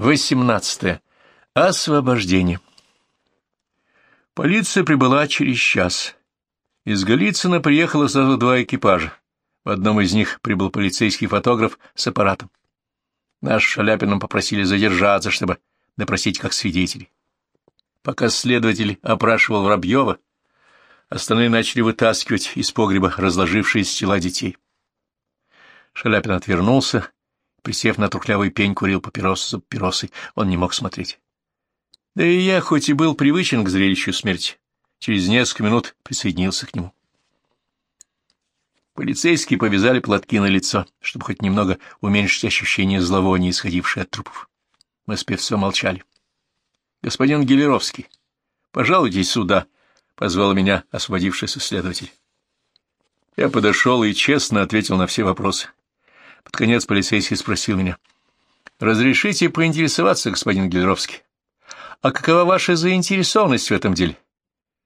18. Освобождение. Полиция прибыла через час. Из Голицына приехало сразу два экипажа. В одном из них прибыл полицейский фотограф с аппаратом. Наш Шаляпином попросили задержаться, чтобы допросить как свидетелей. Пока следователь опрашивал Воробьева, остальные начали вытаскивать из погреба разложившиеся тела детей. Шаляпин отвернулся Присев на трухлявый пень, курил папиросу за папиросой. Он не мог смотреть. Да и я, хоть и был привычен к зрелищу смерти, через несколько минут присоединился к нему. Полицейские повязали платки на лицо, чтобы хоть немного уменьшить ощущение зловония, исходившее от трупов. Мы с певцом молчали. — Господин Гелеровский, пожалуйтесь сюда, — позвал меня освободившийся следователь. Я подошел и честно ответил на все вопросы. Под конец полицейский спросил меня. — Разрешите поинтересоваться, господин Гелеровский? А какова ваша заинтересованность в этом деле?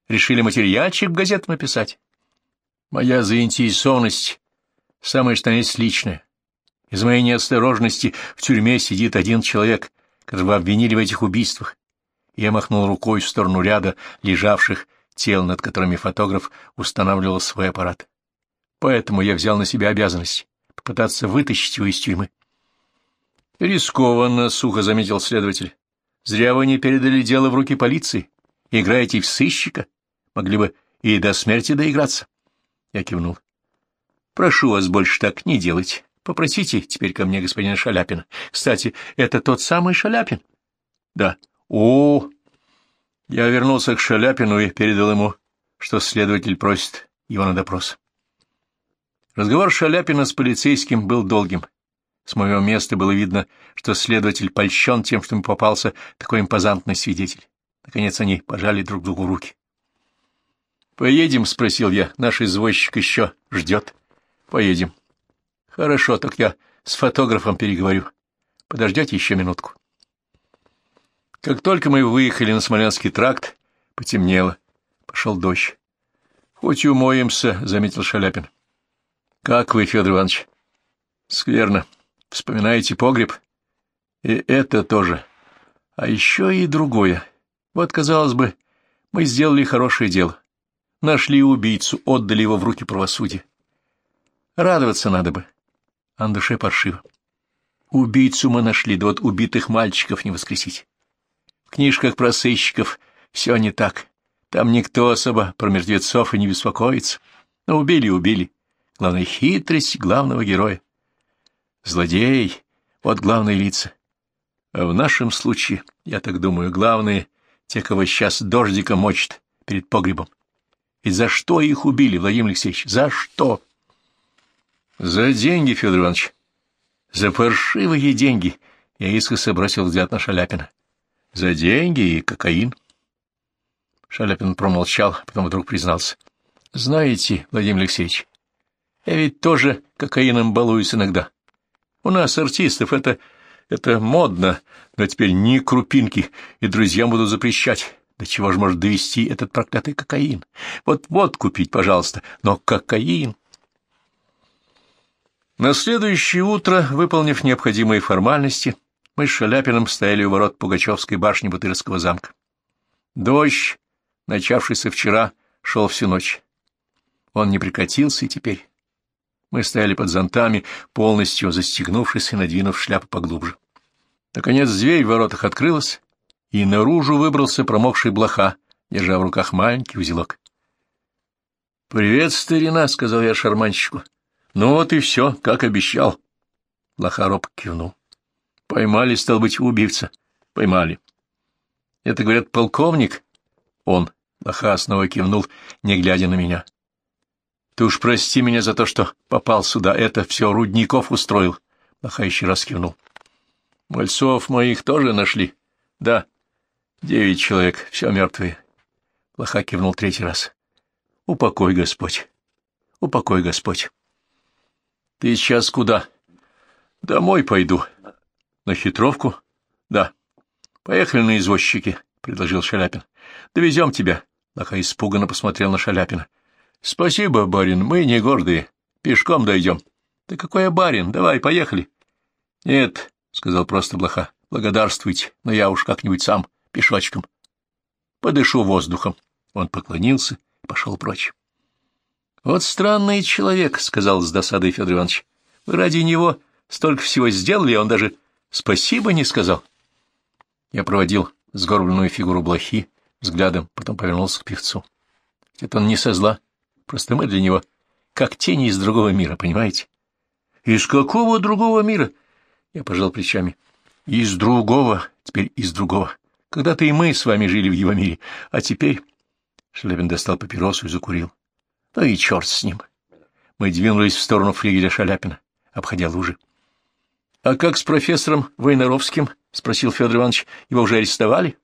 Решили материальчик в газету написать? Моя заинтересованность самое что есть личная. Из моей неосторожности в тюрьме сидит один человек, которого обвинили в этих убийствах. Я махнул рукой в сторону ряда лежавших тел, над которыми фотограф устанавливал свой аппарат. Поэтому я взял на себя обязанность попытаться вытащить его из тюрьмы. — Рискованно, — сухо заметил следователь. — Зря вы не передали дело в руки полиции. Играете в сыщика. Могли бы и до смерти доиграться. Я кивнул. — Прошу вас больше так не делать. Попросите теперь ко мне господина Шаляпина. Кстати, это тот самый Шаляпин? — Да. — О! Я вернулся к Шаляпину и передал ему, что следователь просит его на допрос. Разговор Шаляпина с полицейским был долгим. С моего места было видно, что следователь польщен тем, что ему попался такой импозантный свидетель. Наконец они пожали друг другу руки. «Поедем?» — спросил я. «Наш извозчик еще ждет». «Поедем». «Хорошо, так я с фотографом переговорю. Подождете еще минутку». Как только мы выехали на Смоленский тракт, потемнело. Пошел дождь. «Хоть умоемся», — заметил Шаляпин. Как вы, Федор Иванович? Скверно. Вспоминаете погреб? И это тоже. А еще и другое. Вот, казалось бы, мы сделали хорошее дело. Нашли убийцу, отдали его в руки правосудия. Радоваться надо бы, а на душе паршиво. Убийцу мы нашли, да вот убитых мальчиков не воскресить. В книжках про сыщиков все не так. Там никто особо про мертвецов и не беспокоится. Но убили, убили главная хитрость главного героя. Злодей — вот главные лица. А в нашем случае, я так думаю, главные — те, кого сейчас дождиком мочит перед погребом. И за что их убили, Владимир Алексеевич? За что? За деньги, Федор Иванович. За паршивые деньги. Я искоса бросил взгляд на Шаляпина. За деньги и кокаин. Шаляпин промолчал, потом вдруг признался. Знаете, Владимир Алексеевич, я ведь тоже кокаином балуюсь иногда. У нас, артистов, это... это модно, но теперь ни крупинки, и друзьям будут запрещать. До чего же может довести этот проклятый кокаин? Вот вот купить, пожалуйста, но кокаин... На следующее утро, выполнив необходимые формальности, мы с Шаляпиным стояли у ворот Пугачевской башни Бутырского замка. Дождь, начавшийся вчера, шел всю ночь. Он не прекратился и теперь. Мы стояли под зонтами, полностью застегнувшись и надвинув шляпу поглубже. Наконец дверь в воротах открылась, и наружу выбрался промокший блоха, держа в руках маленький узелок. — Привет, старина, — сказал я шарманщику. — Ну вот и все, как обещал. Блоха робко кивнул. — Поймали, стал быть, убивца. — Поймали. — Это, говорят, полковник? — Он. Блоха снова кивнул, не глядя на меня. Ты уж прости меня за то, что попал сюда. Это все Рудников устроил. Маха еще раз кивнул. Мальцов моих тоже нашли? Да. Девять человек, все мертвые. Лоха кивнул третий раз. Упокой, Господь. Упокой, Господь. Ты сейчас куда? Домой пойду. На хитровку? Да. Поехали на извозчики, предложил Шаляпин. Довезем тебя. Лоха испуганно посмотрел на Шаляпина. — Спасибо, барин, мы не гордые. Пешком дойдем. — Да какой я барин? Давай, поехали. — Нет, — сказал просто блоха. — Благодарствуйте, но я уж как-нибудь сам, пешочком. Подышу воздухом. Он поклонился и пошел прочь. — Вот странный человек, — сказал с досадой Федор Иванович. — Вы ради него столько всего сделали, а он даже спасибо не сказал. Я проводил сгорбленную фигуру блохи взглядом, потом повернулся к певцу. Это он не со зла, просто мы для него как тени из другого мира, понимаете? — Из какого другого мира? Я пожал плечами. — Из другого, теперь из другого. Когда-то и мы с вами жили в его мире, а теперь... Шаляпин достал папиросу и закурил. Ну и черт с ним. Мы двинулись в сторону флигеля Шаляпина, обходя лужи. — А как с профессором Войнаровским? — спросил Федор Иванович. — Его уже арестовали?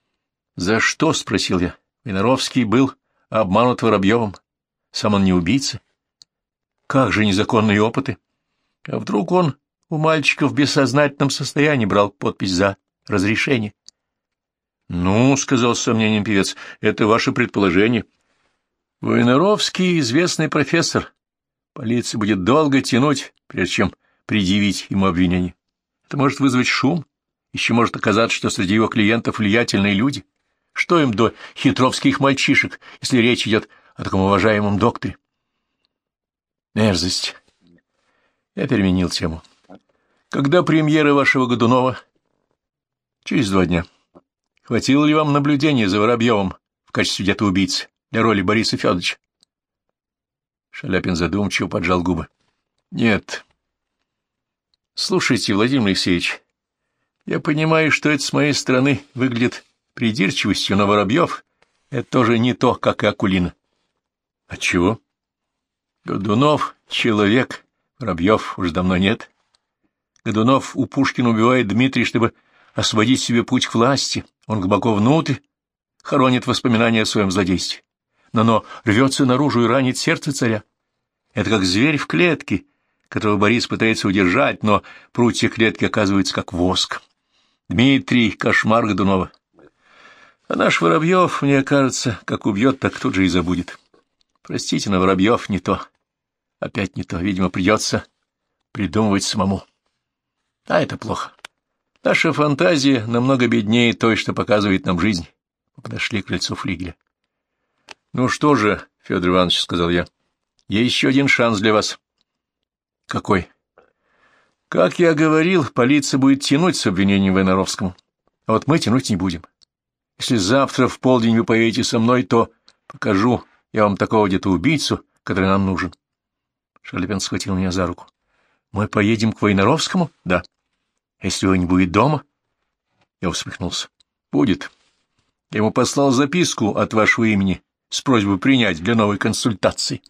— За что? — спросил я. Войнаровский был обманут Воробьевым. Сам он не убийца. Как же незаконные опыты? А вдруг он у мальчика в бессознательном состоянии брал подпись за разрешение? «Ну, — сказал с сомнением певец, — это ваше предположение. Войнаровский — известный профессор. Полиция будет долго тянуть, прежде чем предъявить ему обвинение. Это может вызвать шум. Еще может оказаться, что среди его клиентов влиятельные люди. Что им до хитровских мальчишек, если речь идет о таком уважаемом докторе? Мерзость. Я переменил тему. Когда премьера вашего Годунова? Через два дня. Хватило ли вам наблюдения за Воробьевым в качестве где-то убийцы для роли Бориса Федоровича? Шаляпин задумчиво поджал губы. — Нет. — Слушайте, Владимир Алексеевич, я понимаю, что это с моей стороны выглядит придирчивостью, но Воробьев — это тоже не то, как и Акулина. — Отчего? — Годунов — человек, Воробьев уж давно нет. Годунов у Пушкина убивает Дмитрий, чтобы освободить себе путь к власти. Он глубоко внутрь хоронит воспоминания о своем злодействе. Но оно рвется наружу и ранит сердце царя. Это как зверь в клетке, которого Борис пытается удержать, но прутья клетки оказываются как воск. Дмитрий — кошмар Годунова. А наш Воробьев, мне кажется, как убьет, так тут же и забудет. Простите, но Воробьев не то. Опять не то. Видимо, придется придумывать самому. А это плохо. Наша фантазия намного беднее той, что показывает нам жизнь. Подошли к крыльцу флигеля. — Ну что же, — Федор Иванович, — сказал я, — есть еще один шанс для вас. — Какой? — Как я говорил, полиция будет тянуть с обвинением Войнаровскому. А вот мы тянуть не будем. Если завтра в полдень вы поедете со мной, то покажу я вам такого где-то убийцу, который нам нужен. Шалепин схватил меня за руку. — Мы поедем к Войнаровскому? — Да. — если его не будет дома? Я усмехнулся. Будет. Я ему послал записку от вашего имени с просьбой принять для новой консультации.